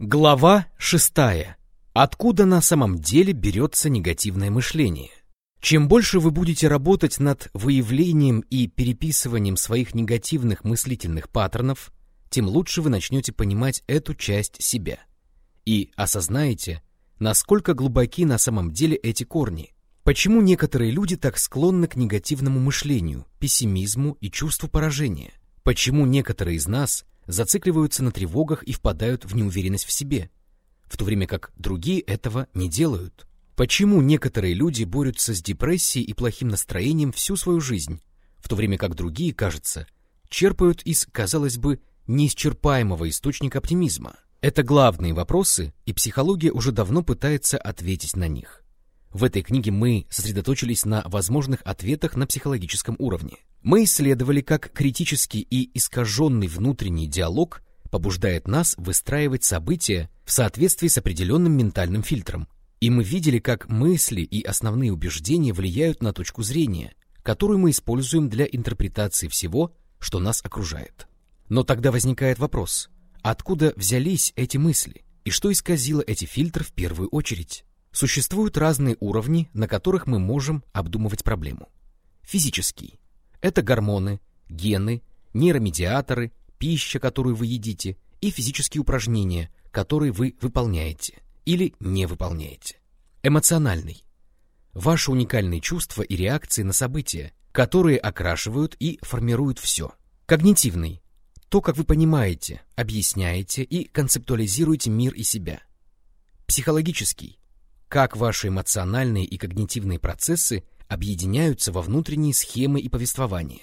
Глава шестая. Откуда на самом деле берется негативное мышление? Чем больше вы будете работать над выявлением и переписыванием своих негативных мыслительных паттернов, тем лучше вы начнете понимать эту часть себя. И осознаете, насколько глубоки на самом деле эти корни. Почему некоторые люди так склонны к негативному мышлению, пессимизму и чувству поражения? Почему некоторые из нас – зацикливаются на тревогах и впадают в неуверенность в себе, в то время как другие этого не делают. Почему некоторые люди борются с депрессией и плохим настроением всю свою жизнь, в то время как другие, кажется, черпают из, казалось бы, неисчерпаемого источника оптимизма? Это главные вопросы, и психология уже давно пытается ответить на них. В этой книге мы сосредоточились на возможных ответах на психологическом уровне. Мы исследовали, как критический и искаженный внутренний диалог побуждает нас выстраивать события в соответствии с определенным ментальным фильтром. И мы видели, как мысли и основные убеждения влияют на точку зрения, которую мы используем для интерпретации всего, что нас окружает. Но тогда возникает вопрос, откуда взялись эти мысли и что исказило эти фильтры в первую очередь? Существуют разные уровни, на которых мы можем обдумывать проблему. Физический – это гормоны, гены, нейромедиаторы, пища, которую вы едите, и физические упражнения, которые вы выполняете или не выполняете. Эмоциональный – ваши уникальные чувства и реакции на события, которые окрашивают и формируют все. Когнитивный – то, как вы понимаете, объясняете и концептуализируете мир и себя. Психологический как ваши эмоциональные и когнитивные процессы объединяются во внутренние схемы и повествования.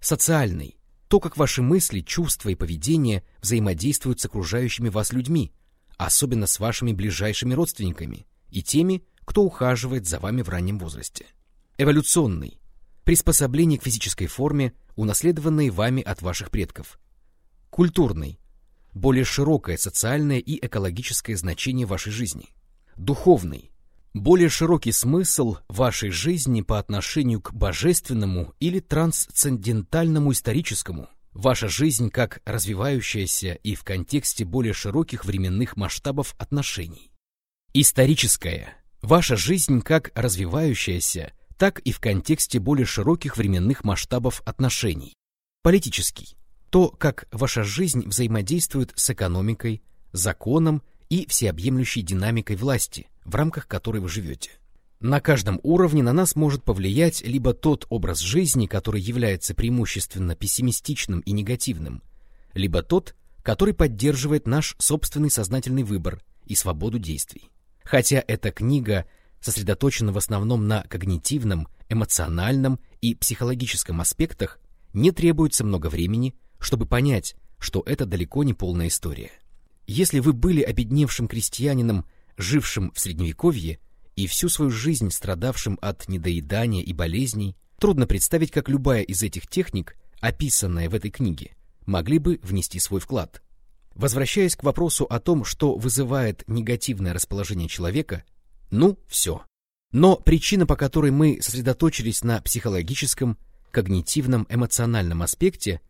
Социальный – то, как ваши мысли, чувства и поведение взаимодействуют с окружающими вас людьми, особенно с вашими ближайшими родственниками и теми, кто ухаживает за вами в раннем возрасте. Эволюционный – приспособление к физической форме, унаследованной вами от ваших предков. Культурный – более широкое социальное и экологическое значение вашей жизни духовный, более широкий смысл вашей жизни по отношению к божественному или трансцендентальному историческому, ваша жизнь как развивающаяся и в контексте более широких временных масштабов отношений. Историческая – ваша жизнь как развивающаяся, так и в контексте более широких временных масштабов отношений. Политический – то, как ваша жизнь взаимодействует с экономикой, законом и всеобъемлющей динамикой власти, в рамках которой вы живете. На каждом уровне на нас может повлиять либо тот образ жизни, который является преимущественно пессимистичным и негативным, либо тот, который поддерживает наш собственный сознательный выбор и свободу действий. Хотя эта книга сосредоточена в основном на когнитивном, эмоциональном и психологическом аспектах, не требуется много времени, чтобы понять, что это далеко не полная история. Если вы были обедневшим крестьянином, жившим в Средневековье и всю свою жизнь страдавшим от недоедания и болезней, трудно представить, как любая из этих техник, описанная в этой книге, могли бы внести свой вклад. Возвращаясь к вопросу о том, что вызывает негативное расположение человека, ну, все. Но причина, по которой мы сосредоточились на психологическом, когнитивном, эмоциональном аспекте,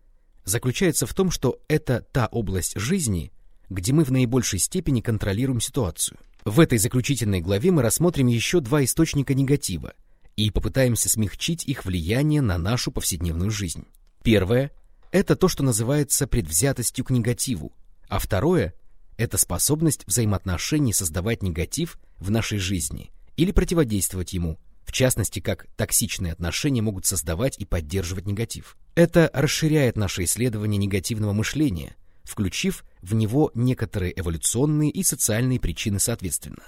заключается в том, что это та область жизни, где мы в наибольшей степени контролируем ситуацию. В этой заключительной главе мы рассмотрим еще два источника негатива и попытаемся смягчить их влияние на нашу повседневную жизнь. Первое – это то, что называется предвзятостью к негативу, а второе – это способность взаимоотношений создавать негатив в нашей жизни или противодействовать ему, в частности, как токсичные отношения могут создавать и поддерживать негатив. Это расширяет наше исследование негативного мышления – включив в него некоторые эволюционные и социальные причины соответственно.